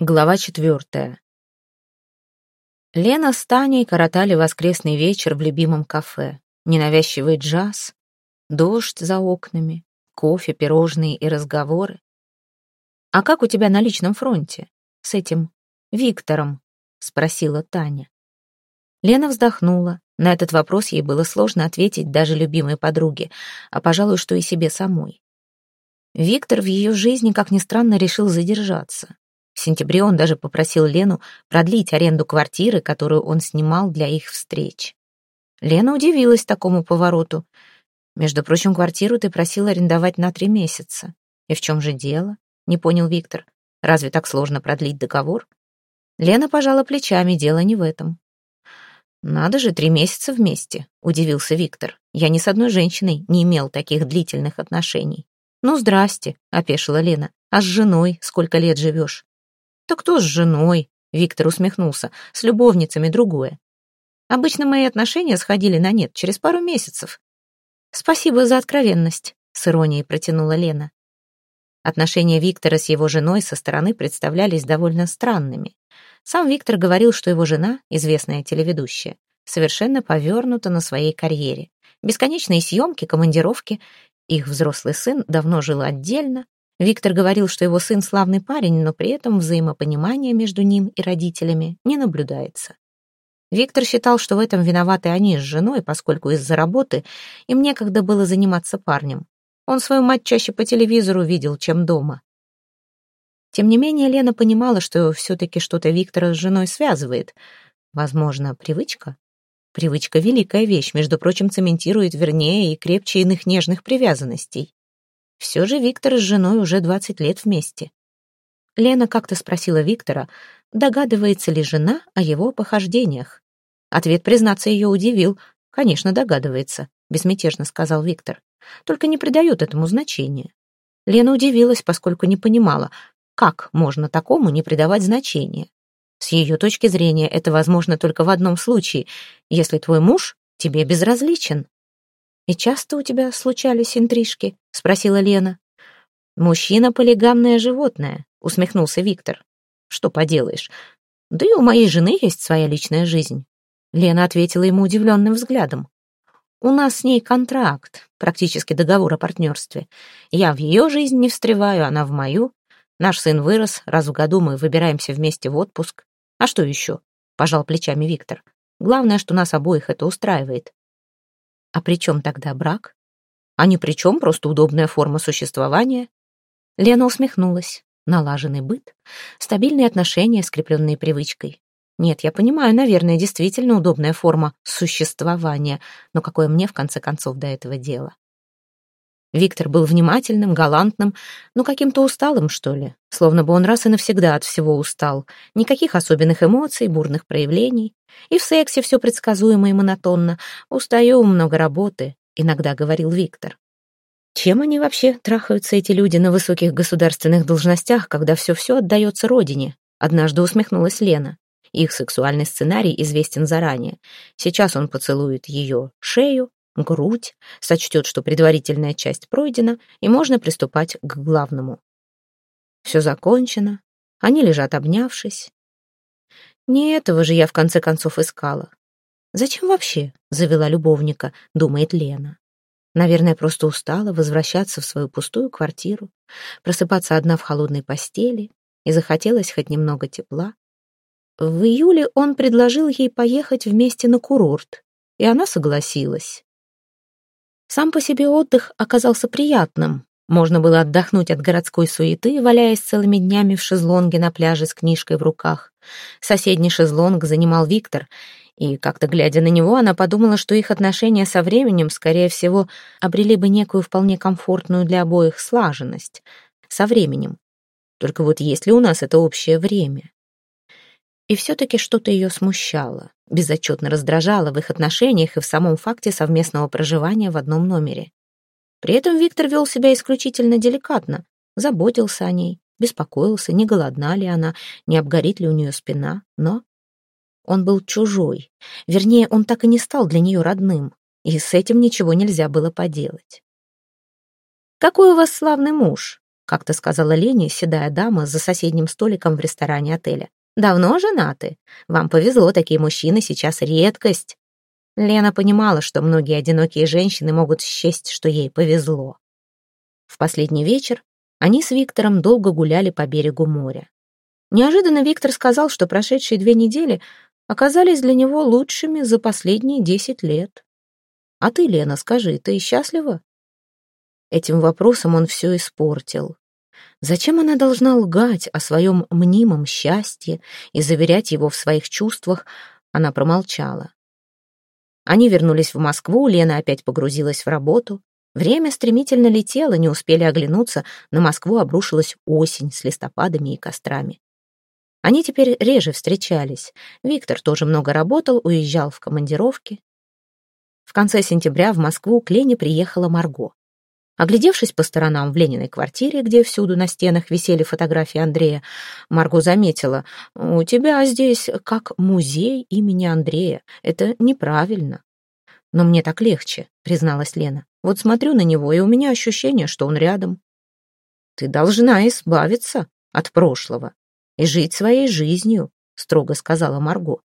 Глава четвертая. Лена с Таней коротали воскресный вечер в любимом кафе. Ненавязчивый джаз, дождь за окнами, кофе, пирожные и разговоры. «А как у тебя на личном фронте? С этим Виктором?» — спросила Таня. Лена вздохнула. На этот вопрос ей было сложно ответить даже любимой подруге, а, пожалуй, что и себе самой. Виктор в ее жизни, как ни странно, решил задержаться. Сентябре он даже попросил Лену продлить аренду квартиры, которую он снимал для их встреч. Лена удивилась такому повороту. «Между прочим, квартиру ты просил арендовать на три месяца. И в чем же дело?» — не понял Виктор. «Разве так сложно продлить договор?» Лена пожала плечами, дело не в этом. «Надо же, три месяца вместе», — удивился Виктор. «Я ни с одной женщиной не имел таких длительных отношений». «Ну, здрасте», — опешила Лена. «А с женой сколько лет живешь?» «Так кто с женой?» — Виктор усмехнулся. «С любовницами другое. Обычно мои отношения сходили на нет через пару месяцев». «Спасибо за откровенность», — с иронией протянула Лена. Отношения Виктора с его женой со стороны представлялись довольно странными. Сам Виктор говорил, что его жена, известная телеведущая, совершенно повернута на своей карьере. Бесконечные съемки, командировки. Их взрослый сын давно жил отдельно, Виктор говорил, что его сын славный парень, но при этом взаимопонимания между ним и родителями не наблюдается. Виктор считал, что в этом виноваты они с женой, поскольку из-за работы им некогда было заниматься парнем. Он свою мать чаще по телевизору видел, чем дома. Тем не менее, Лена понимала, что все-таки что-то Виктора с женой связывает. Возможно, привычка? Привычка — великая вещь, между прочим, цементирует вернее и крепче иных нежных привязанностей. Все же Виктор с женой уже 20 лет вместе. Лена как-то спросила Виктора, догадывается ли жена о его похождениях. Ответ, признаться, ее удивил. «Конечно, догадывается», — безмятежно сказал Виктор. «Только не придает этому значения». Лена удивилась, поскольку не понимала, как можно такому не придавать значения. С ее точки зрения это возможно только в одном случае, если твой муж тебе безразличен. «И часто у тебя случались интрижки?» — спросила Лена. «Мужчина — полигамное животное», — усмехнулся Виктор. «Что поделаешь? Да и у моей жены есть своя личная жизнь». Лена ответила ему удивленным взглядом. «У нас с ней контракт, практически договор о партнерстве. Я в ее жизнь не встреваю, она в мою. Наш сын вырос, раз в году мы выбираемся вместе в отпуск. А что еще?» — пожал плечами Виктор. «Главное, что нас обоих это устраивает. А при чем тогда брак? А ни при чем, просто удобная форма существования. Лена усмехнулась. Налаженный быт, стабильные отношения, скрепленные привычкой. Нет, я понимаю, наверное, действительно удобная форма существования, но какое мне, в конце концов, до этого дело? Виктор был внимательным, галантным, но каким-то усталым, что ли. Словно бы он раз и навсегда от всего устал. Никаких особенных эмоций, бурных проявлений. И в сексе все предсказуемо и монотонно. «Устаю, много работы», — иногда говорил Виктор. Чем они вообще трахаются, эти люди, на высоких государственных должностях, когда все-все отдается родине? Однажды усмехнулась Лена. Их сексуальный сценарий известен заранее. Сейчас он поцелует ее шею, грудь, сочтет, что предварительная часть пройдена, и можно приступать к главному. Все закончено, они лежат обнявшись. Не этого же я в конце концов искала. Зачем вообще завела любовника, думает Лена. Наверное, просто устала возвращаться в свою пустую квартиру, просыпаться одна в холодной постели, и захотелось хоть немного тепла. В июле он предложил ей поехать вместе на курорт, и она согласилась. Сам по себе отдых оказался приятным. Можно было отдохнуть от городской суеты, валяясь целыми днями в шезлонге на пляже с книжкой в руках. Соседний шезлонг занимал Виктор, и, как-то глядя на него, она подумала, что их отношения со временем, скорее всего, обрели бы некую вполне комфортную для обоих слаженность. Со временем. Только вот есть ли у нас это общее время? И все-таки что-то ее смущало, безотчетно раздражало в их отношениях и в самом факте совместного проживания в одном номере. При этом Виктор вел себя исключительно деликатно, заботился о ней, беспокоился, не голодна ли она, не обгорит ли у нее спина, но он был чужой, вернее, он так и не стал для нее родным, и с этим ничего нельзя было поделать. «Какой у вас славный муж!» как-то сказала Лене, седая дама за соседним столиком в ресторане отеля. «Давно женаты? Вам повезло, такие мужчины сейчас редкость». Лена понимала, что многие одинокие женщины могут счесть, что ей повезло. В последний вечер они с Виктором долго гуляли по берегу моря. Неожиданно Виктор сказал, что прошедшие две недели оказались для него лучшими за последние десять лет. «А ты, Лена, скажи, ты счастлива?» Этим вопросом он все испортил. Зачем она должна лгать о своем мнимом счастье и заверять его в своих чувствах, она промолчала. Они вернулись в Москву, Лена опять погрузилась в работу. Время стремительно летело, не успели оглянуться, на Москву обрушилась осень с листопадами и кострами. Они теперь реже встречались. Виктор тоже много работал, уезжал в командировки. В конце сентября в Москву к Лене приехала Марго. Оглядевшись по сторонам в Лениной квартире, где всюду на стенах висели фотографии Андрея, Марго заметила, «У тебя здесь как музей имени Андрея. Это неправильно». «Но мне так легче», — призналась Лена. «Вот смотрю на него, и у меня ощущение, что он рядом». «Ты должна избавиться от прошлого и жить своей жизнью», — строго сказала Марго.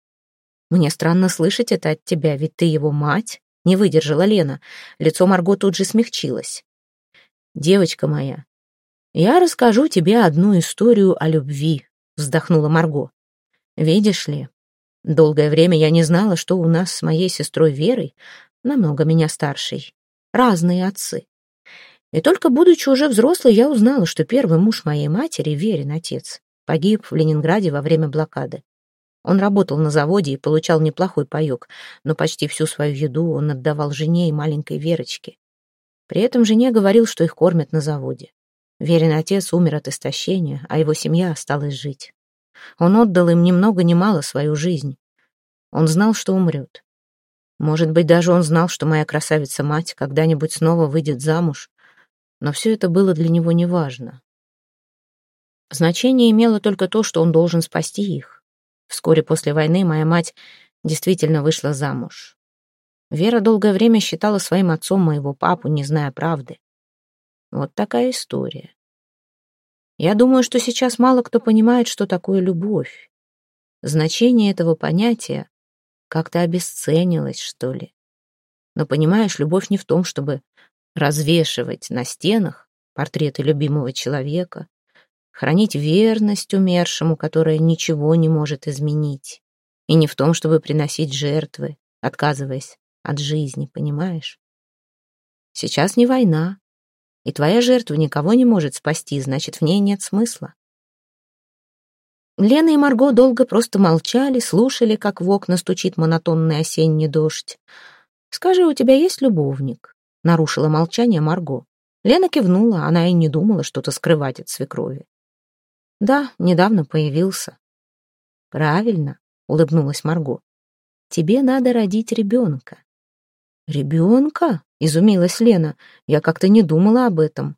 «Мне странно слышать это от тебя, ведь ты его мать», — не выдержала Лена. Лицо Марго тут же смягчилось. «Девочка моя, я расскажу тебе одну историю о любви», — вздохнула Марго. «Видишь ли, долгое время я не знала, что у нас с моей сестрой Верой, намного меня старшей, разные отцы. И только будучи уже взрослой, я узнала, что первый муж моей матери, Верин отец, погиб в Ленинграде во время блокады. Он работал на заводе и получал неплохой паёк, но почти всю свою еду он отдавал жене и маленькой Верочке. При этом жене говорил, что их кормят на заводе. Верин отец умер от истощения, а его семья осталась жить. Он отдал им ни много ни мало свою жизнь. Он знал, что умрет. Может быть, даже он знал, что моя красавица-мать когда-нибудь снова выйдет замуж, но все это было для него неважно. Значение имело только то, что он должен спасти их. Вскоре после войны моя мать действительно вышла замуж. Вера долгое время считала своим отцом моего папу, не зная правды. Вот такая история. Я думаю, что сейчас мало кто понимает, что такое любовь. Значение этого понятия как-то обесценилось, что ли. Но понимаешь, любовь не в том, чтобы развешивать на стенах портреты любимого человека, хранить верность умершему, которая ничего не может изменить, и не в том, чтобы приносить жертвы, отказываясь от жизни, понимаешь? Сейчас не война, и твоя жертва никого не может спасти, значит, в ней нет смысла. Лена и Марго долго просто молчали, слушали, как в окна стучит монотонный осенний дождь. «Скажи, у тебя есть любовник?» — нарушила молчание Марго. Лена кивнула, она и не думала что-то скрывать от свекрови. «Да, недавно появился». «Правильно», — улыбнулась Марго. «Тебе надо родить ребенка. «Ребенка?» — изумилась Лена. «Я как-то не думала об этом».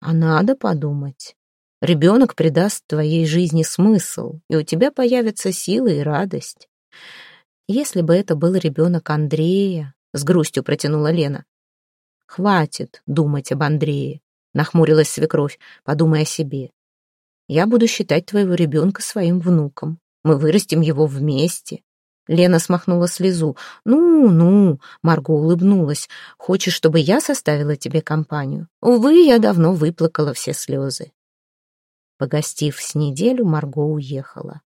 «А надо подумать. Ребенок придаст твоей жизни смысл, и у тебя появятся силы и радость. Если бы это был ребенок Андрея, — с грустью протянула Лена. «Хватит думать об Андрее», — нахмурилась свекровь, — «подумай о себе. Я буду считать твоего ребенка своим внуком. Мы вырастим его вместе. Лена смахнула слезу. «Ну-ну», — Марго улыбнулась, — «хочешь, чтобы я составила тебе компанию? Увы, я давно выплакала все слезы». Погостив с неделю, Марго уехала.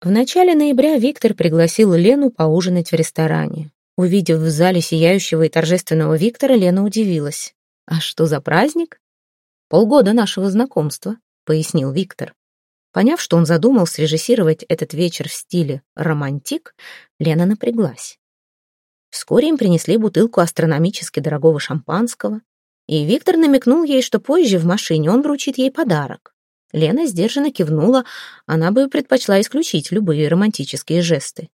В начале ноября Виктор пригласил Лену поужинать в ресторане. Увидев в зале сияющего и торжественного Виктора, Лена удивилась. «А что за праздник?» «Полгода нашего знакомства», — пояснил Виктор. Поняв, что он задумал срежиссировать этот вечер в стиле «романтик», Лена напряглась. Вскоре им принесли бутылку астрономически дорогого шампанского, и Виктор намекнул ей, что позже в машине он вручит ей подарок. Лена сдержанно кивнула, она бы предпочла исключить любые романтические жесты.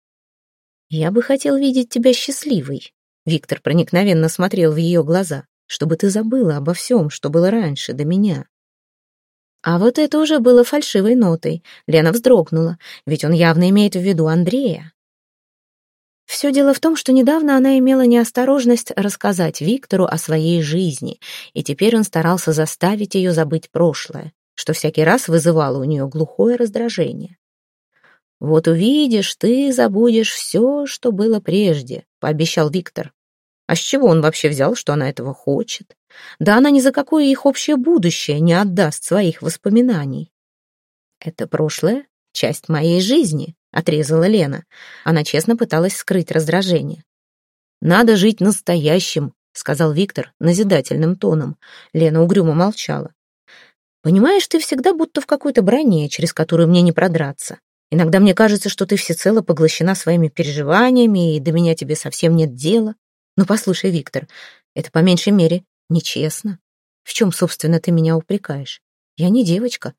«Я бы хотел видеть тебя счастливой», — Виктор проникновенно смотрел в ее глаза, «чтобы ты забыла обо всем, что было раньше, до меня. А вот это уже было фальшивой нотой. Лена вздрогнула, ведь он явно имеет в виду Андрея. Все дело в том, что недавно она имела неосторожность рассказать Виктору о своей жизни, и теперь он старался заставить ее забыть прошлое, что всякий раз вызывало у нее глухое раздражение. «Вот увидишь, ты забудешь все, что было прежде», — пообещал Виктор. А с чего он вообще взял, что она этого хочет? Да она ни за какое их общее будущее не отдаст своих воспоминаний. «Это прошлое — часть моей жизни», — отрезала Лена. Она честно пыталась скрыть раздражение. «Надо жить настоящим», — сказал Виктор назидательным тоном. Лена угрюмо молчала. «Понимаешь, ты всегда будто в какой-то броне, через которую мне не продраться. Иногда мне кажется, что ты всецело поглощена своими переживаниями, и до меня тебе совсем нет дела. Но послушай, Виктор, это по меньшей мере нечестно. В чем, собственно, ты меня упрекаешь? Я не девочка.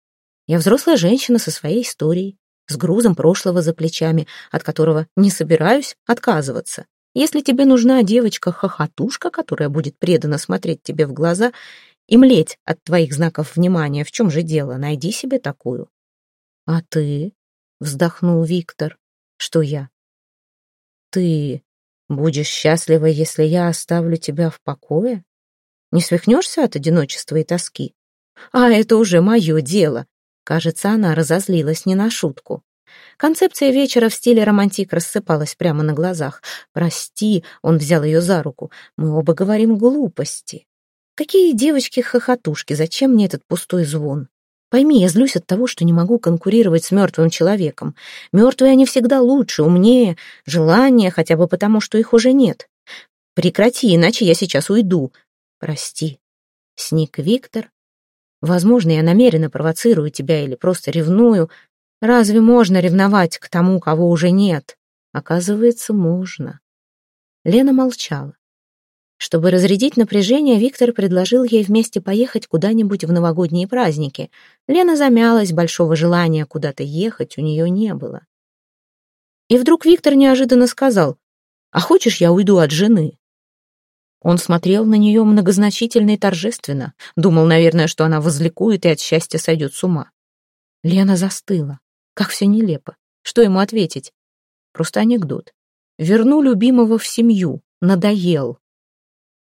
Я взрослая женщина со своей историей с грузом прошлого за плечами, от которого не собираюсь отказываться. Если тебе нужна девочка-хохотушка, которая будет преданно смотреть тебе в глаза и млеть от твоих знаков внимания, в чем же дело? Найди себе такую. А ты? Вздохнул Виктор. Что я? Ты будешь счастлива, если я оставлю тебя в покое? Не свихнешься от одиночества и тоски? А это уже мое дело. Кажется, она разозлилась не на шутку. Концепция вечера в стиле романтик рассыпалась прямо на глазах. «Прости», — он взял ее за руку, — «мы оба говорим глупости». «Какие девочки-хохотушки, зачем мне этот пустой звон?» Пойми, я злюсь от того, что не могу конкурировать с мертвым человеком. Мертвые они всегда лучше, умнее, желание хотя бы потому, что их уже нет. Прекрати, иначе я сейчас уйду. Прости. Сник Виктор, Возможно, я намеренно провоцирую тебя или просто ревную. Разве можно ревновать к тому, кого уже нет? Оказывается, можно. Лена молчала. Чтобы разрядить напряжение, Виктор предложил ей вместе поехать куда-нибудь в новогодние праздники. Лена замялась, большого желания куда-то ехать у нее не было. И вдруг Виктор неожиданно сказал, «А хочешь, я уйду от жены?» Он смотрел на нее многозначительно и торжественно. Думал, наверное, что она возликует и от счастья сойдет с ума. Лена застыла. Как все нелепо. Что ему ответить? Просто анекдот. Верну любимого в семью. Надоел.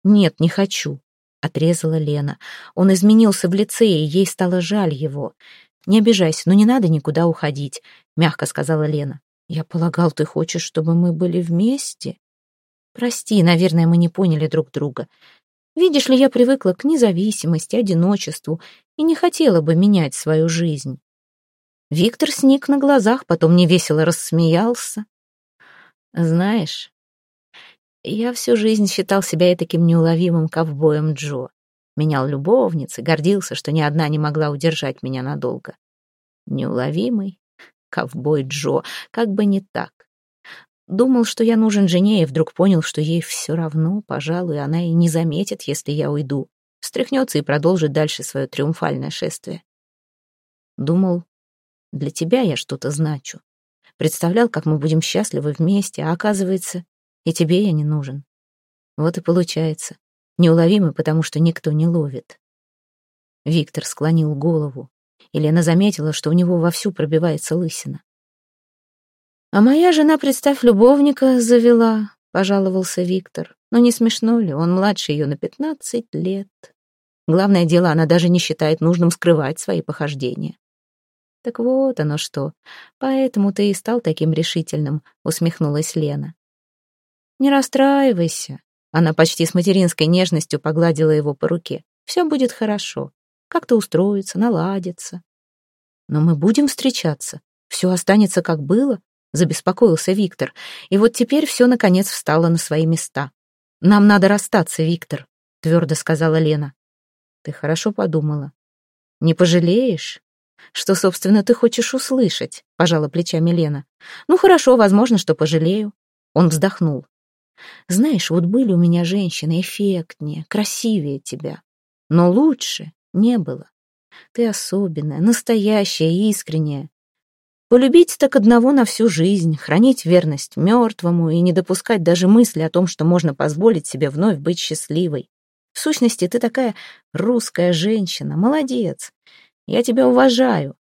Нет, не хочу. Отрезала Лена. Он изменился в лице, и ей стало жаль его. «Не обижайся, но не надо никуда уходить», — мягко сказала Лена. «Я полагал, ты хочешь, чтобы мы были вместе?» Прости, наверное, мы не поняли друг друга. Видишь ли, я привыкла к независимости, одиночеству и не хотела бы менять свою жизнь. Виктор сник на глазах, потом невесело рассмеялся. Знаешь, я всю жизнь считал себя таким неуловимым ковбоем Джо. Менял любовницы, гордился, что ни одна не могла удержать меня надолго. Неуловимый ковбой Джо, как бы не так. Думал, что я нужен жене, и вдруг понял, что ей все равно, пожалуй, она и не заметит, если я уйду. Встряхнется и продолжит дальше свое триумфальное шествие. Думал, для тебя я что-то значу. Представлял, как мы будем счастливы вместе, а оказывается, и тебе я не нужен. Вот и получается. Неуловимый, потому что никто не ловит. Виктор склонил голову. Елена заметила, что у него вовсю пробивается лысина. «А моя жена, представь, любовника завела», — пожаловался Виктор. «Но не смешно ли? Он младше ее на пятнадцать лет. Главное дело, она даже не считает нужным скрывать свои похождения». «Так вот оно что. Поэтому ты и стал таким решительным», — усмехнулась Лена. «Не расстраивайся». Она почти с материнской нежностью погладила его по руке. «Все будет хорошо. Как-то устроится, наладится. Но мы будем встречаться. Все останется как было забеспокоился Виктор. И вот теперь все, наконец, встало на свои места. «Нам надо расстаться, Виктор», — твердо сказала Лена. «Ты хорошо подумала. Не пожалеешь?» «Что, собственно, ты хочешь услышать?» — пожала плечами Лена. «Ну, хорошо, возможно, что пожалею». Он вздохнул. «Знаешь, вот были у меня женщины эффектнее, красивее тебя. Но лучше не было. Ты особенная, настоящая, искренняя. Полюбить так одного на всю жизнь, хранить верность мертвому и не допускать даже мысли о том, что можно позволить себе вновь быть счастливой. В сущности, ты такая русская женщина, молодец. Я тебя уважаю.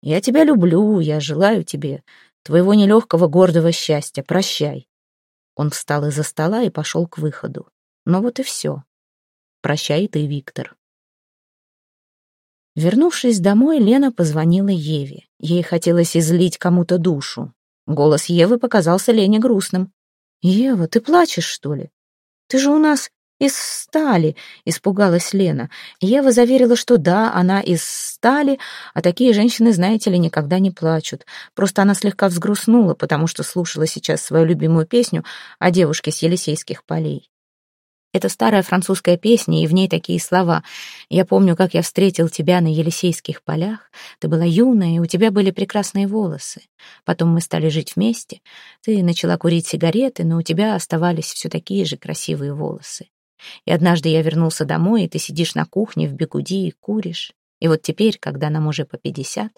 Я тебя люблю, я желаю тебе твоего нелегкого гордого счастья. Прощай. Он встал из-за стола и пошел к выходу. Но вот и все. Прощай ты, Виктор. Вернувшись домой, Лена позвонила Еве. Ей хотелось излить кому-то душу. Голос Евы показался Лене грустным. «Ева, ты плачешь, что ли? Ты же у нас из стали», — испугалась Лена. Ева заверила, что да, она из стали, а такие женщины, знаете ли, никогда не плачут. Просто она слегка взгрустнула, потому что слушала сейчас свою любимую песню о девушке с Елисейских полей. Это старая французская песня, и в ней такие слова. «Я помню, как я встретил тебя на Елисейских полях. Ты была юная, и у тебя были прекрасные волосы. Потом мы стали жить вместе. Ты начала курить сигареты, но у тебя оставались все такие же красивые волосы. И однажды я вернулся домой, и ты сидишь на кухне в бегуди и куришь. И вот теперь, когда нам уже по пятьдесят,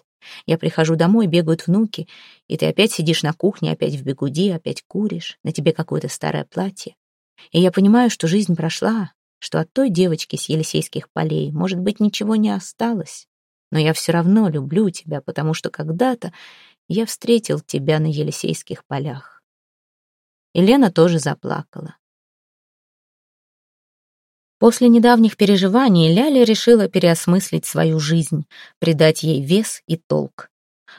я прихожу домой, бегают внуки, и ты опять сидишь на кухне, опять в бегуди, опять куришь, на тебе какое-то старое платье. И я понимаю, что жизнь прошла, что от той девочки с Елисейских полей, может быть, ничего не осталось. Но я все равно люблю тебя, потому что когда-то я встретил тебя на Елисейских полях. Елена тоже заплакала. После недавних переживаний Ляля решила переосмыслить свою жизнь, придать ей вес и толк.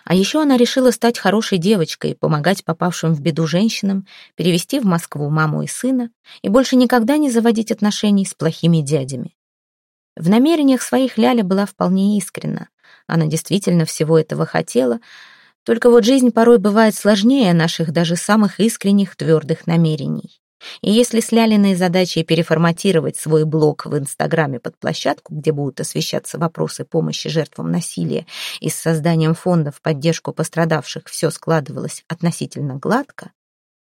А еще она решила стать хорошей девочкой, помогать попавшим в беду женщинам, перевести в Москву маму и сына и больше никогда не заводить отношений с плохими дядями. В намерениях своих Ляля была вполне искренна. Она действительно всего этого хотела, только вот жизнь порой бывает сложнее наших даже самых искренних твердых намерений. И если с Лялиной задачей переформатировать свой блог в Инстаграме под площадку, где будут освещаться вопросы помощи жертвам насилия, и с созданием фонда в поддержку пострадавших все складывалось относительно гладко,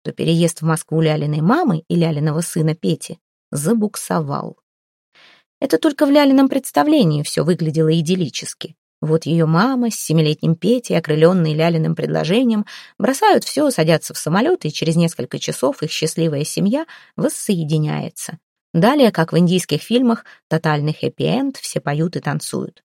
то переезд в Москву Лялиной мамы и Лялиного сына Пети забуксовал. Это только в Лялином представлении все выглядело идиллически. Вот ее мама с семилетним Петей, окрыленные Лялиным предложением, бросают все, садятся в самолет, и через несколько часов их счастливая семья воссоединяется. Далее, как в индийских фильмах, тотальный хэппи-энд, все поют и танцуют.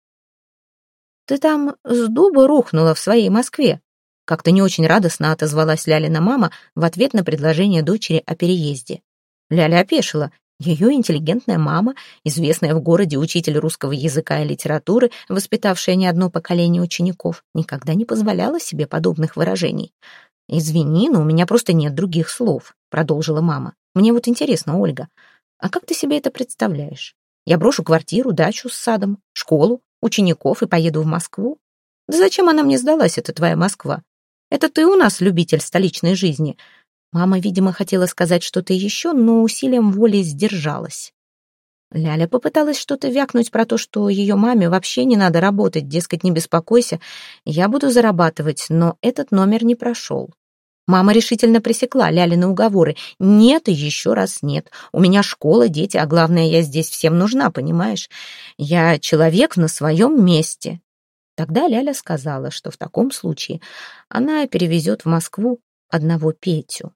«Ты там с дуба рухнула в своей Москве», как-то не очень радостно отозвалась Лялина мама в ответ на предложение дочери о переезде. Ляля опешила ее интеллигентная мама, известная в городе учитель русского языка и литературы, воспитавшая не одно поколение учеников, никогда не позволяла себе подобных выражений. «Извини, но у меня просто нет других слов», — продолжила мама. «Мне вот интересно, Ольга, а как ты себе это представляешь? Я брошу квартиру, дачу с садом, школу, учеников и поеду в Москву? Да зачем она мне сдалась, эта твоя Москва? Это ты у нас любитель столичной жизни, Мама, видимо, хотела сказать что-то еще, но усилием воли сдержалась. Ляля попыталась что-то вякнуть про то, что ее маме вообще не надо работать, дескать, не беспокойся, я буду зарабатывать, но этот номер не прошел. Мама решительно пресекла Лялины уговоры. «Нет и еще раз нет. У меня школа, дети, а главное, я здесь всем нужна, понимаешь? Я человек на своем месте». Тогда Ляля сказала, что в таком случае она перевезет в Москву одного Петю.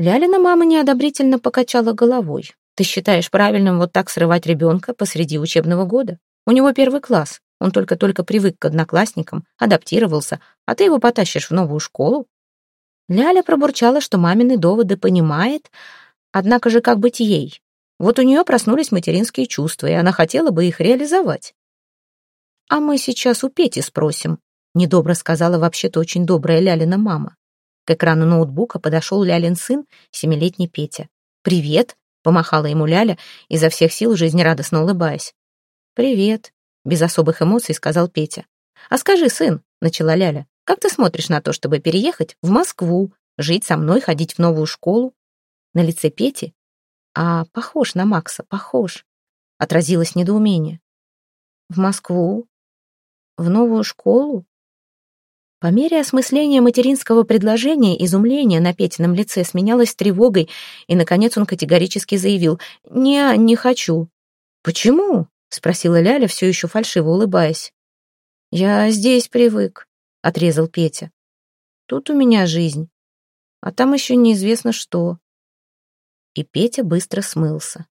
Лялина мама неодобрительно покачала головой. «Ты считаешь правильным вот так срывать ребенка посреди учебного года? У него первый класс, он только-только привык к одноклассникам, адаптировался, а ты его потащишь в новую школу?» Ляля пробурчала, что мамины доводы понимает, однако же как быть ей? Вот у нее проснулись материнские чувства, и она хотела бы их реализовать. «А мы сейчас у Пети спросим», — недобро сказала вообще-то очень добрая Лялина мама. К экрану ноутбука подошел Лялин сын, семилетний Петя. «Привет!» — помахала ему Ляля, изо всех сил жизнерадостно улыбаясь. «Привет!» — без особых эмоций сказал Петя. «А скажи, сын», — начала Ляля, «как ты смотришь на то, чтобы переехать в Москву, жить со мной, ходить в новую школу?» На лице Пети «А, похож на Макса, похож», — отразилось недоумение. «В Москву? В новую школу?» По мере осмысления материнского предложения изумление на Петином лице сменялось тревогой, и, наконец, он категорически заявил «Не, не хочу». «Почему?» — спросила Ляля, все еще фальшиво улыбаясь. «Я здесь привык», — отрезал Петя. «Тут у меня жизнь, а там еще неизвестно что». И Петя быстро смылся.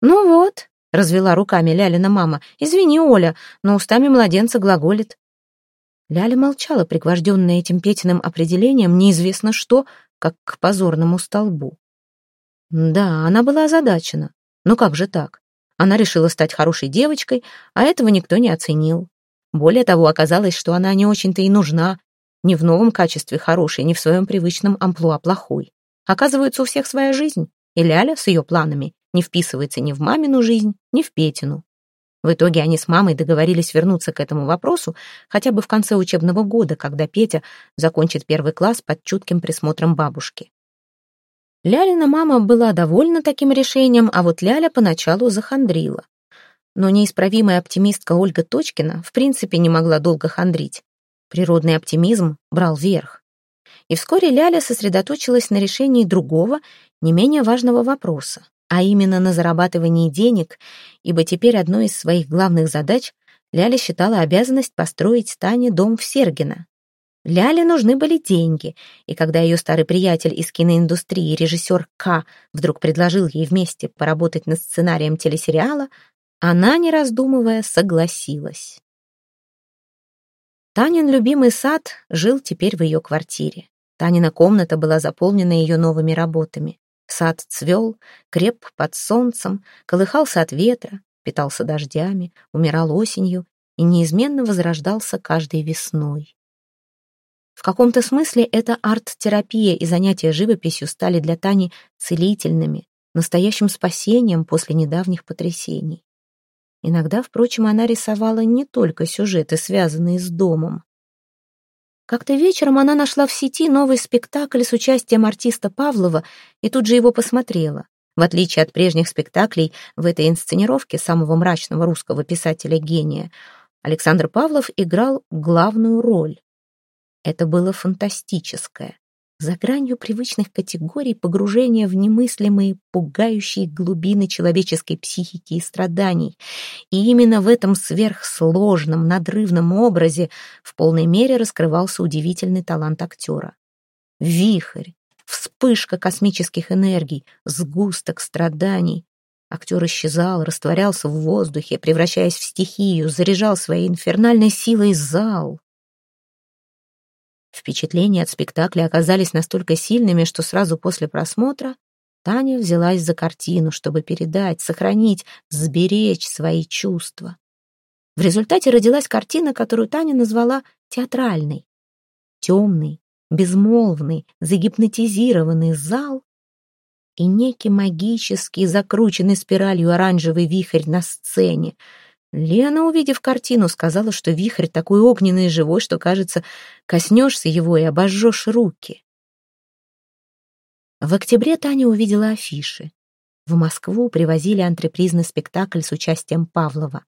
«Ну вот», — развела руками Лялина мама, «извини, Оля, но устами младенца глаголит. Ляля молчала, пригвожденная этим Петиным определением, неизвестно что, как к позорному столбу. Да, она была озадачена. Но как же так? Она решила стать хорошей девочкой, а этого никто не оценил. Более того, оказалось, что она не очень-то и нужна, ни в новом качестве хорошей, ни в своем привычном амплуа плохой. Оказывается, у всех своя жизнь, и Ляля с ее планами не вписывается ни в мамину жизнь, ни в Петину. В итоге они с мамой договорились вернуться к этому вопросу хотя бы в конце учебного года, когда Петя закончит первый класс под чутким присмотром бабушки. Лялина мама была довольна таким решением, а вот Ляля поначалу захандрила. Но неисправимая оптимистка Ольга Точкина в принципе не могла долго хандрить. Природный оптимизм брал верх. И вскоре Ляля сосредоточилась на решении другого, не менее важного вопроса, а именно на зарабатывании денег, ибо теперь одной из своих главных задач Ляля считала обязанность построить Тане дом в Сергино, Ляле нужны были деньги, и когда ее старый приятель из киноиндустрии, режиссер К, вдруг предложил ей вместе поработать над сценарием телесериала, она, не раздумывая, согласилась. Танин любимый сад жил теперь в ее квартире. Танина комната была заполнена ее новыми работами. Сад цвел, креп под солнцем, колыхался от ветра, питался дождями, умирал осенью и неизменно возрождался каждой весной. В каком-то смысле эта арт-терапия и занятия живописью стали для Тани целительными, настоящим спасением после недавних потрясений. Иногда, впрочем, она рисовала не только сюжеты, связанные с домом. Как-то вечером она нашла в сети новый спектакль с участием артиста Павлова и тут же его посмотрела. В отличие от прежних спектаклей, в этой инсценировке самого мрачного русского писателя-гения Александр Павлов играл главную роль. Это было фантастическое. За гранью привычных категорий погружения в немыслимые, пугающие глубины человеческой психики и страданий. И именно в этом сверхсложном, надрывном образе в полной мере раскрывался удивительный талант актера. Вихрь, вспышка космических энергий, сгусток страданий. Актер исчезал, растворялся в воздухе, превращаясь в стихию, заряжал своей инфернальной силой зал. Впечатления от спектакля оказались настолько сильными, что сразу после просмотра Таня взялась за картину, чтобы передать, сохранить, сберечь свои чувства. В результате родилась картина, которую Таня назвала театральной. Темный, безмолвный, загипнотизированный зал и некий магический, закрученный спиралью оранжевый вихрь на сцене — Лена, увидев картину, сказала, что вихрь такой огненный и живой, что, кажется, коснешься его и обожжешь руки. В октябре Таня увидела афиши. В Москву привозили антрепризный спектакль с участием Павлова.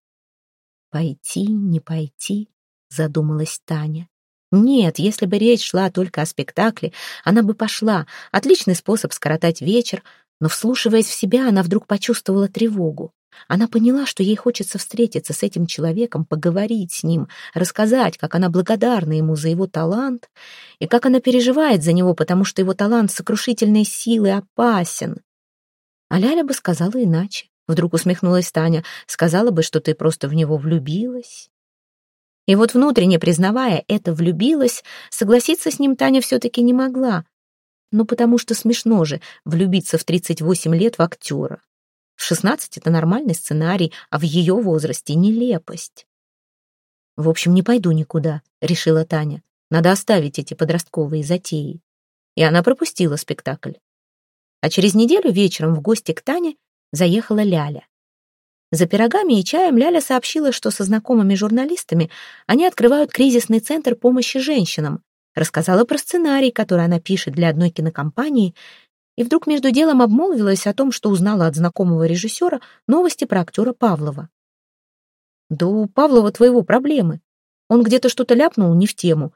«Пойти, не пойти», — задумалась Таня. Нет, если бы речь шла только о спектакле, она бы пошла. Отличный способ скоротать вечер, но, вслушиваясь в себя, она вдруг почувствовала тревогу. Она поняла, что ей хочется встретиться с этим человеком, поговорить с ним, рассказать, как она благодарна ему за его талант и как она переживает за него, потому что его талант сокрушительной силы опасен. А Ляля бы сказала иначе. Вдруг усмехнулась Таня, сказала бы, что ты просто в него влюбилась. И вот внутренне признавая это «влюбилась», согласиться с ним Таня все-таки не могла. Ну, потому что смешно же влюбиться в 38 лет в актера. В шестнадцать это нормальный сценарий, а в ее возрасте нелепость. «В общем, не пойду никуда», — решила Таня. «Надо оставить эти подростковые затеи». И она пропустила спектакль. А через неделю вечером в гости к Тане заехала Ляля. За пирогами и чаем Ляля сообщила, что со знакомыми журналистами они открывают кризисный центр помощи женщинам, рассказала про сценарий, который она пишет для одной кинокомпании, и вдруг между делом обмолвилась о том, что узнала от знакомого режиссера новости про актера Павлова. «Да у Павлова твоего проблемы. Он где-то что-то ляпнул не в тему.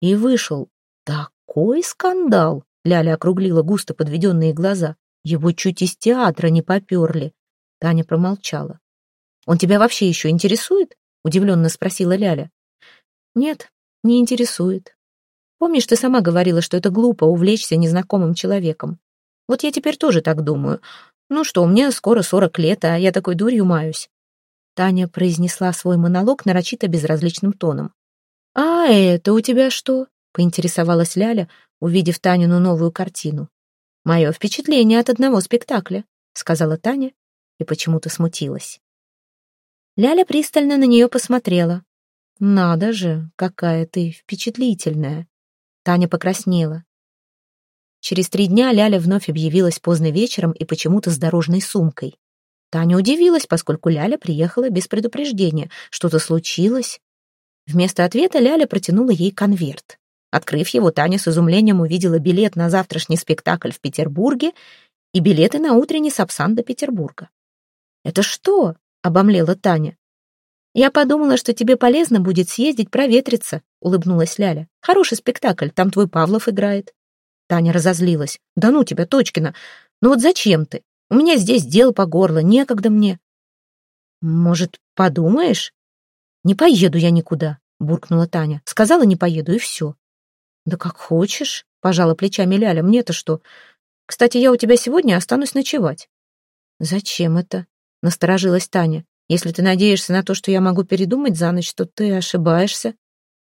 И вышел. Такой скандал!» Ляля округлила густо подведенные глаза. Его чуть из театра не поперли. Таня промолчала. «Он тебя вообще еще интересует?» — удивленно спросила Ляля. «Нет, не интересует. Помнишь, ты сама говорила, что это глупо увлечься незнакомым человеком. Вот я теперь тоже так думаю. Ну что, мне скоро сорок лет, а я такой дурью маюсь. Таня произнесла свой монолог нарочито безразличным тоном. «А это у тебя что?» поинтересовалась Ляля, увидев Танину новую картину. «Мое впечатление от одного спектакля», — сказала Таня и почему-то смутилась. Ляля пристально на нее посмотрела. «Надо же, какая ты впечатлительная!» Таня покраснела. Через три дня Ляля вновь объявилась поздно вечером и почему-то с дорожной сумкой. Таня удивилась, поскольку Ляля приехала без предупреждения. Что-то случилось? Вместо ответа Ляля протянула ей конверт. Открыв его, Таня с изумлением увидела билет на завтрашний спектакль в Петербурге и билеты на утренний Сапсан до Петербурга. «Это что?» — обомлела Таня. «Я подумала, что тебе полезно будет съездить проветриться», — улыбнулась Ляля. «Хороший спектакль, там твой Павлов играет». Таня разозлилась. «Да ну тебя, Точкина! Ну вот зачем ты? У меня здесь дел по горло, некогда мне». «Может, подумаешь?» «Не поеду я никуда», — буркнула Таня. «Сказала, не поеду, и все». «Да как хочешь», — пожала плечами Ляля. «Мне-то что? Кстати, я у тебя сегодня останусь ночевать». «Зачем это?» — насторожилась Таня. «Если ты надеешься на то, что я могу передумать за ночь, то ты ошибаешься».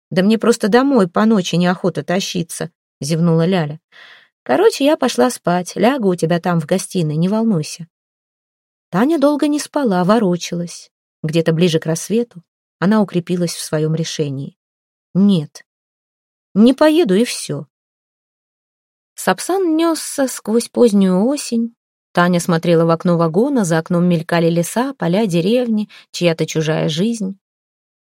«Да мне просто домой по ночи неохота тащиться», — зевнула Ляля. «Короче, я пошла спать. Лягу у тебя там в гостиной, не волнуйся». Таня долго не спала, ворочалась. Где-то ближе к рассвету она укрепилась в своем решении. «Нет, не поеду и все». Сапсан несся сквозь позднюю осень, Таня смотрела в окно вагона, за окном мелькали леса, поля, деревни, чья-то чужая жизнь.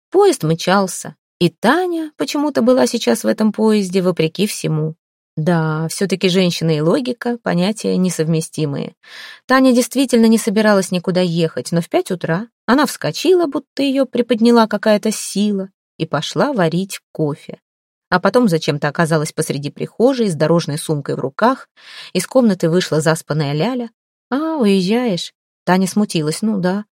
Поезд мчался, и Таня почему-то была сейчас в этом поезде, вопреки всему. Да, все-таки женщина и логика — понятия несовместимые. Таня действительно не собиралась никуда ехать, но в пять утра она вскочила, будто ее приподняла какая-то сила, и пошла варить кофе. А потом зачем-то оказалась посреди прихожей с дорожной сумкой в руках, из комнаты вышла заспанная Ляля, «А, уезжаешь?» Таня смутилась. «Ну да».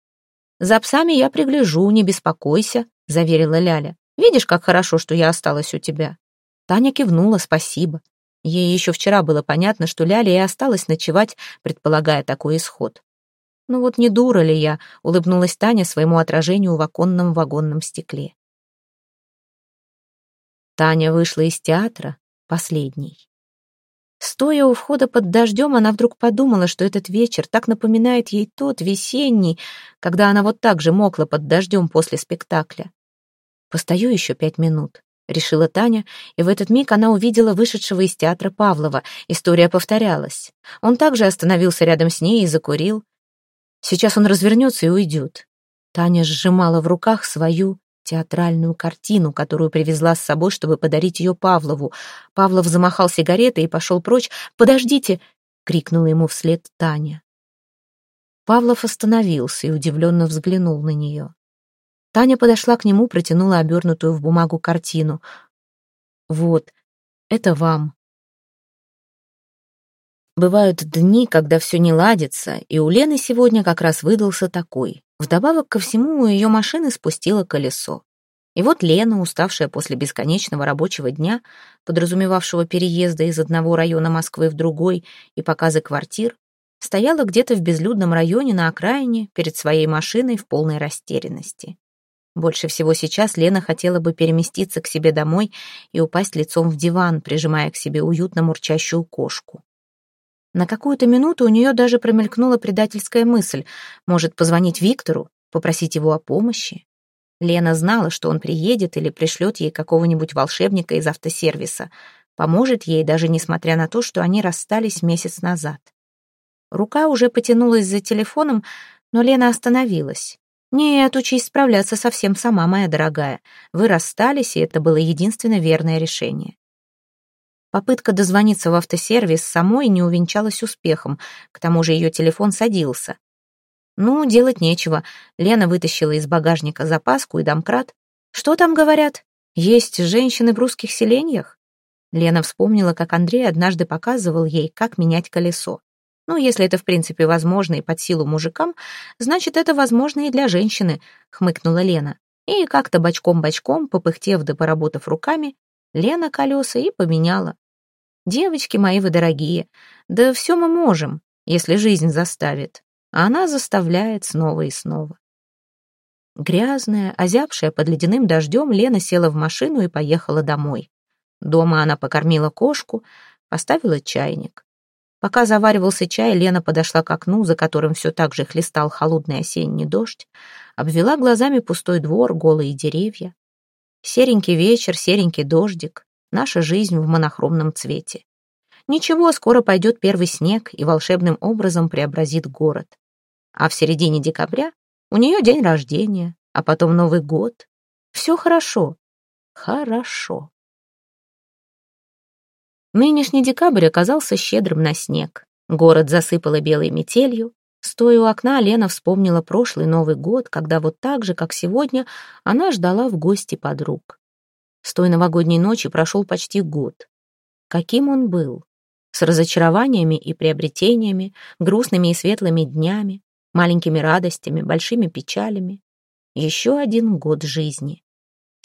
«За псами я пригляжу, не беспокойся», — заверила Ляля. «Видишь, как хорошо, что я осталась у тебя». Таня кивнула, спасибо. Ей еще вчера было понятно, что Ляля и осталась ночевать, предполагая такой исход. «Ну вот не дура ли я?» — улыбнулась Таня своему отражению в оконном вагонном стекле. Таня вышла из театра последней. Стоя у входа под дождем, она вдруг подумала, что этот вечер так напоминает ей тот весенний, когда она вот так же мокла под дождем после спектакля. «Постою еще пять минут», — решила Таня, и в этот миг она увидела вышедшего из театра Павлова. История повторялась. Он также остановился рядом с ней и закурил. Сейчас он развернется и уйдет. Таня сжимала в руках свою театральную картину, которую привезла с собой, чтобы подарить ее Павлову. Павлов замахал сигаретой и пошел прочь. «Подождите!» — крикнула ему вслед Таня. Павлов остановился и удивленно взглянул на нее. Таня подошла к нему, протянула обернутую в бумагу картину. «Вот, это вам». Бывают дни, когда все не ладится, и у Лены сегодня как раз выдался такой. Вдобавок ко всему у ее машины спустило колесо. И вот Лена, уставшая после бесконечного рабочего дня, подразумевавшего переезда из одного района Москвы в другой и показы квартир, стояла где-то в безлюдном районе на окраине перед своей машиной в полной растерянности. Больше всего сейчас Лена хотела бы переместиться к себе домой и упасть лицом в диван, прижимая к себе уютно мурчащую кошку. На какую-то минуту у нее даже промелькнула предательская мысль. Может, позвонить Виктору, попросить его о помощи? Лена знала, что он приедет или пришлет ей какого-нибудь волшебника из автосервиса. Поможет ей, даже несмотря на то, что они расстались месяц назад. Рука уже потянулась за телефоном, но Лена остановилась. «Нет, учись справляться совсем сама, моя дорогая. Вы расстались, и это было единственно верное решение. Попытка дозвониться в автосервис самой не увенчалась успехом, к тому же ее телефон садился. Ну, делать нечего. Лена вытащила из багажника запаску и домкрат. Что там говорят? Есть женщины в русских селениях? Лена вспомнила, как Андрей однажды показывал ей, как менять колесо. Ну, если это в принципе возможно и под силу мужикам, значит, это возможно и для женщины, хмыкнула Лена. И как-то бочком-бочком, попыхтев да поработав руками, Лена колеса и поменяла. Девочки мои вы дорогие, да все мы можем, если жизнь заставит. А она заставляет снова и снова. Грязная, озябшая под ледяным дождем, Лена села в машину и поехала домой. Дома она покормила кошку, поставила чайник. Пока заваривался чай, Лена подошла к окну, за которым все так же хлестал холодный осенний дождь, обвела глазами пустой двор, голые деревья. Серенький вечер, серенький дождик, наша жизнь в монохромном цвете. Ничего, скоро пойдет первый снег и волшебным образом преобразит город. А в середине декабря у нее день рождения, а потом Новый год. Все хорошо. Хорошо. Нынешний декабрь оказался щедрым на снег. Город засыпало белой метелью. Стоя у окна, Лена вспомнила прошлый Новый год, когда вот так же, как сегодня, она ждала в гости подруг. С той новогодней ночи прошел почти год. Каким он был? С разочарованиями и приобретениями, грустными и светлыми днями, маленькими радостями, большими печалями. Еще один год жизни.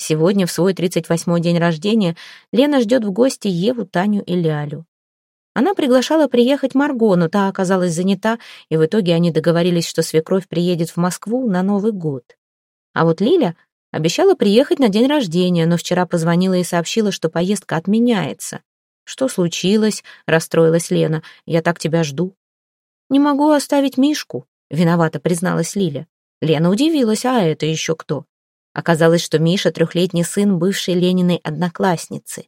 Сегодня, в свой 38-й день рождения, Лена ждет в гости Еву, Таню и Лялю. Она приглашала приехать Марго, но та оказалась занята, и в итоге они договорились, что свекровь приедет в Москву на Новый год. А вот Лиля обещала приехать на день рождения, но вчера позвонила и сообщила, что поездка отменяется. «Что случилось?» — расстроилась Лена. «Я так тебя жду». «Не могу оставить Мишку», — виновато призналась Лиля. Лена удивилась, а это еще кто? Оказалось, что Миша — трехлетний сын бывшей Лениной одноклассницы.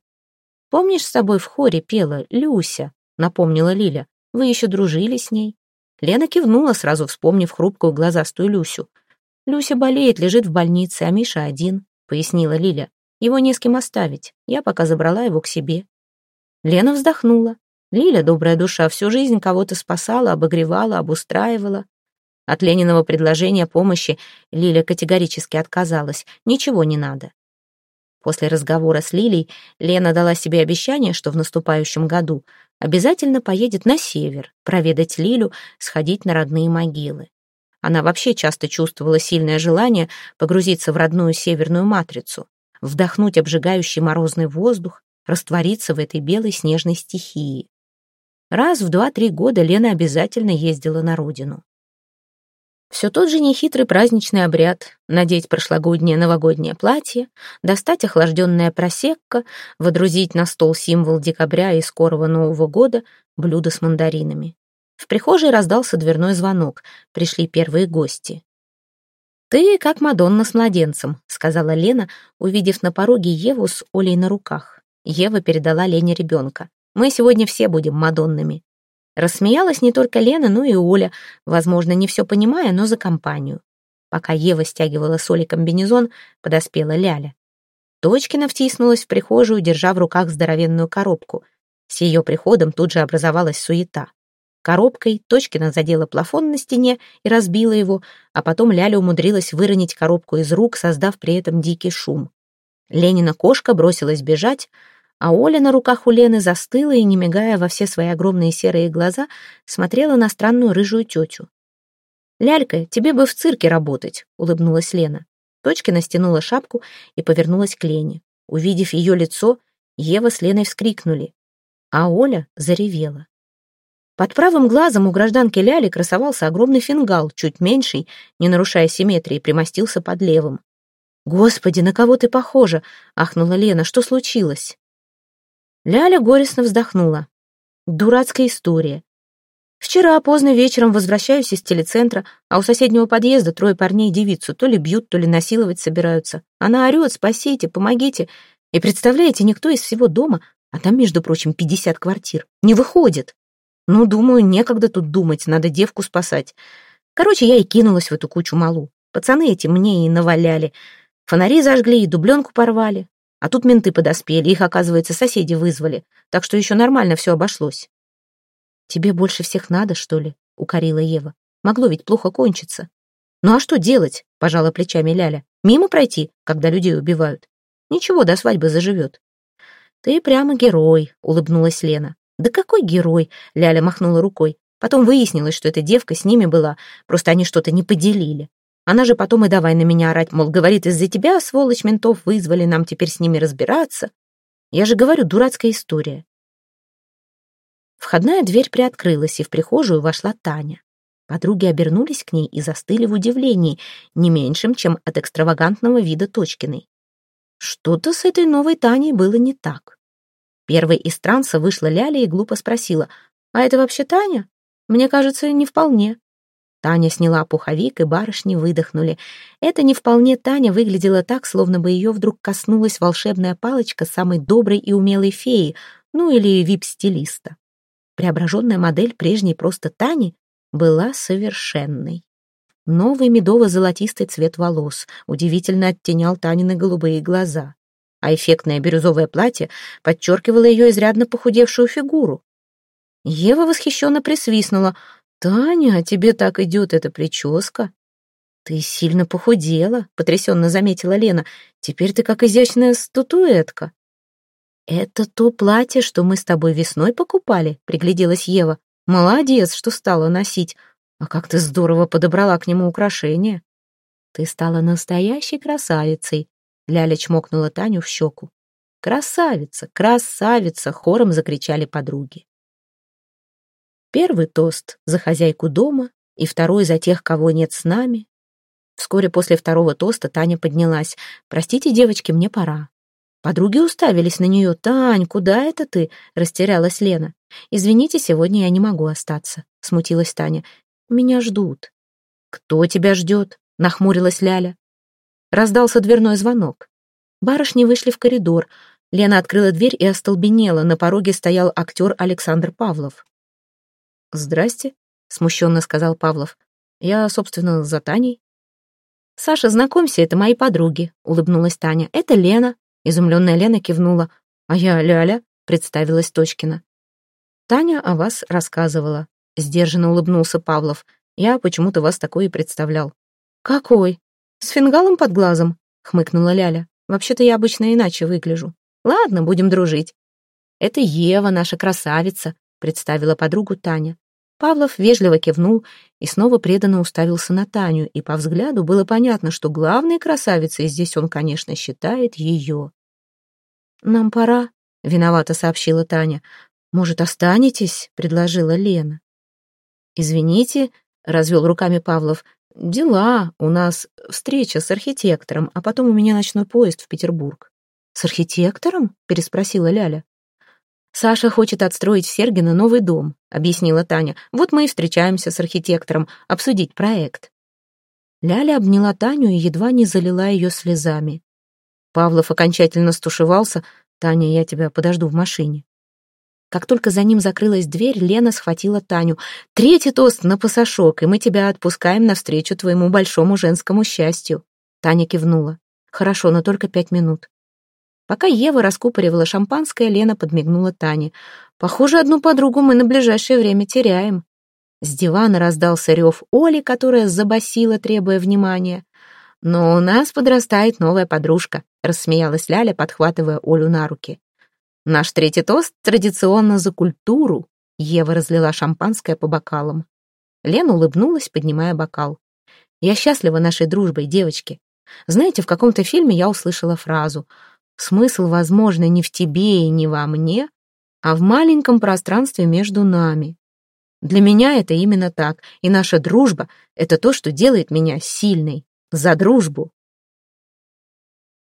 «Помнишь, с тобой в хоре пела Люся?» — напомнила Лиля. «Вы еще дружили с ней?» Лена кивнула, сразу вспомнив хрупкую глазастую Люсю. «Люся болеет, лежит в больнице, а Миша один», — пояснила Лиля. «Его не с кем оставить. Я пока забрала его к себе». Лена вздохнула. Лиля, добрая душа, всю жизнь кого-то спасала, обогревала, обустраивала. От Лениного предложения помощи Лиля категорически отказалась. Ничего не надо. После разговора с Лилей Лена дала себе обещание, что в наступающем году обязательно поедет на север, проведать Лилю, сходить на родные могилы. Она вообще часто чувствовала сильное желание погрузиться в родную северную матрицу, вдохнуть обжигающий морозный воздух, раствориться в этой белой снежной стихии. Раз в два-три года Лена обязательно ездила на родину. Все тот же нехитрый праздничный обряд — надеть прошлогоднее новогоднее платье, достать охлажденное просекко, водрузить на стол символ декабря и скорого Нового года — блюдо с мандаринами. В прихожей раздался дверной звонок. Пришли первые гости. «Ты как Мадонна с младенцем», — сказала Лена, увидев на пороге Еву с Олей на руках. Ева передала Лене ребенка. «Мы сегодня все будем Мадоннами». Рассмеялась не только Лена, но и Оля, возможно, не все понимая, но за компанию. Пока Ева стягивала с Олей комбинезон, подоспела Ляля. Точкина втиснулась в прихожую, держа в руках здоровенную коробку. С ее приходом тут же образовалась суета. Коробкой Точкина задела плафон на стене и разбила его, а потом Ляля умудрилась выронить коробку из рук, создав при этом дикий шум. Ленина кошка бросилась бежать, а Оля на руках у Лены застыла и, не мигая во все свои огромные серые глаза, смотрела на странную рыжую тетю. «Лялька, тебе бы в цирке работать», — улыбнулась Лена. Точкина стянула шапку и повернулась к Лене. Увидев ее лицо, Ева с Леной вскрикнули, а Оля заревела. Под правым глазом у гражданки Ляли красовался огромный фингал, чуть меньший, не нарушая симметрии, примостился под левым. «Господи, на кого ты похожа?» — ахнула Лена. «Что случилось?» Ляля горестно вздохнула. Дурацкая история. Вчера поздно вечером возвращаюсь из телецентра, а у соседнего подъезда трое парней девицу то ли бьют, то ли насиловать собираются. Она орет «спасите, помогите». И представляете, никто из всего дома, а там, между прочим, 50 квартир, не выходит. Ну, думаю, некогда тут думать, надо девку спасать. Короче, я и кинулась в эту кучу малу. Пацаны эти мне и наваляли. Фонари зажгли и дубленку порвали. А тут менты подоспели, их, оказывается, соседи вызвали, так что еще нормально все обошлось. «Тебе больше всех надо, что ли?» — укорила Ева. «Могло ведь плохо кончиться». «Ну а что делать?» — пожала плечами Ляля. «Мимо пройти, когда людей убивают. Ничего, до свадьбы заживет». «Ты прямо герой», — улыбнулась Лена. «Да какой герой?» — Ляля махнула рукой. Потом выяснилось, что эта девка с ними была, просто они что-то не поделили. Она же потом и давай на меня орать, мол, говорит, из-за тебя, сволочь, ментов вызвали, нам теперь с ними разбираться. Я же говорю, дурацкая история. Входная дверь приоткрылась, и в прихожую вошла Таня. Подруги обернулись к ней и застыли в удивлении, не меньшим, чем от экстравагантного вида Точкиной. Что-то с этой новой Таней было не так. Первой из транса вышла Ляля и глупо спросила, «А это вообще Таня? Мне кажется, не вполне». Таня сняла пуховик, и барышни выдохнули. Это не вполне Таня выглядела так, словно бы ее вдруг коснулась волшебная палочка самой доброй и умелой феи, ну или вип-стилиста. Преображенная модель прежней просто Тани была совершенной. Новый медово-золотистый цвет волос удивительно оттенял Танины голубые глаза, а эффектное бирюзовое платье подчеркивало ее изрядно похудевшую фигуру. Ева восхищенно присвистнула. «Таня, а тебе так идет эта прическа?» «Ты сильно похудела», — потрясенно заметила Лена. «Теперь ты как изящная статуэтка». «Это то платье, что мы с тобой весной покупали», — пригляделась Ева. «Молодец, что стала носить. А как ты здорово подобрала к нему украшения». «Ты стала настоящей красавицей», — Ляля чмокнула Таню в щеку. «Красавица, красавица!» — хором закричали подруги. Первый тост за хозяйку дома и второй за тех, кого нет с нами. Вскоре после второго тоста Таня поднялась. «Простите, девочки, мне пора». Подруги уставились на нее. «Тань, куда это ты?» — растерялась Лена. «Извините, сегодня я не могу остаться», — смутилась Таня. «Меня ждут». «Кто тебя ждет?» — нахмурилась Ляля. Раздался дверной звонок. Барышни вышли в коридор. Лена открыла дверь и остолбенела. На пороге стоял актер Александр Павлов. «Здрасте», — смущенно сказал Павлов. «Я, собственно, за Таней». «Саша, знакомься, это мои подруги», — улыбнулась Таня. «Это Лена». Изумленная Лена кивнула. «А я Ляля», — представилась Точкина. «Таня о вас рассказывала», — сдержанно улыбнулся Павлов. «Я почему-то вас такой и представлял». «Какой? С фингалом под глазом?» — хмыкнула Ляля. «Вообще-то я обычно иначе выгляжу. Ладно, будем дружить». «Это Ева, наша красавица», — представила подругу Таня. Павлов вежливо кивнул и снова преданно уставился на Таню, и по взгляду было понятно, что главной красавицей здесь он, конечно, считает ее. «Нам пора», — виновато сообщила Таня. «Может, останетесь?» — предложила Лена. «Извините», — развел руками Павлов, — «дела, у нас встреча с архитектором, а потом у меня ночной поезд в Петербург». «С архитектором?» — переспросила Ляля. «Саша хочет отстроить в Сергино новый дом», — объяснила Таня. «Вот мы и встречаемся с архитектором, обсудить проект». Ляля обняла Таню и едва не залила ее слезами. Павлов окончательно стушевался. «Таня, я тебя подожду в машине». Как только за ним закрылась дверь, Лена схватила Таню. «Третий тост на пасашок, и мы тебя отпускаем навстречу твоему большому женскому счастью». Таня кивнула. «Хорошо, но только пять минут». Пока Ева раскупоривала шампанское, Лена подмигнула Тане. «Похоже, одну подругу мы на ближайшее время теряем». С дивана раздался рев Оли, которая забасила, требуя внимания. «Но у нас подрастает новая подружка», — рассмеялась Ляля, подхватывая Олю на руки. «Наш третий тост традиционно за культуру», — Ева разлила шампанское по бокалам. Лена улыбнулась, поднимая бокал. «Я счастлива нашей дружбой, девочки. Знаете, в каком-то фильме я услышала фразу — Смысл, возможно, не в тебе и не во мне, а в маленьком пространстве между нами. Для меня это именно так, и наша дружба — это то, что делает меня сильной. За дружбу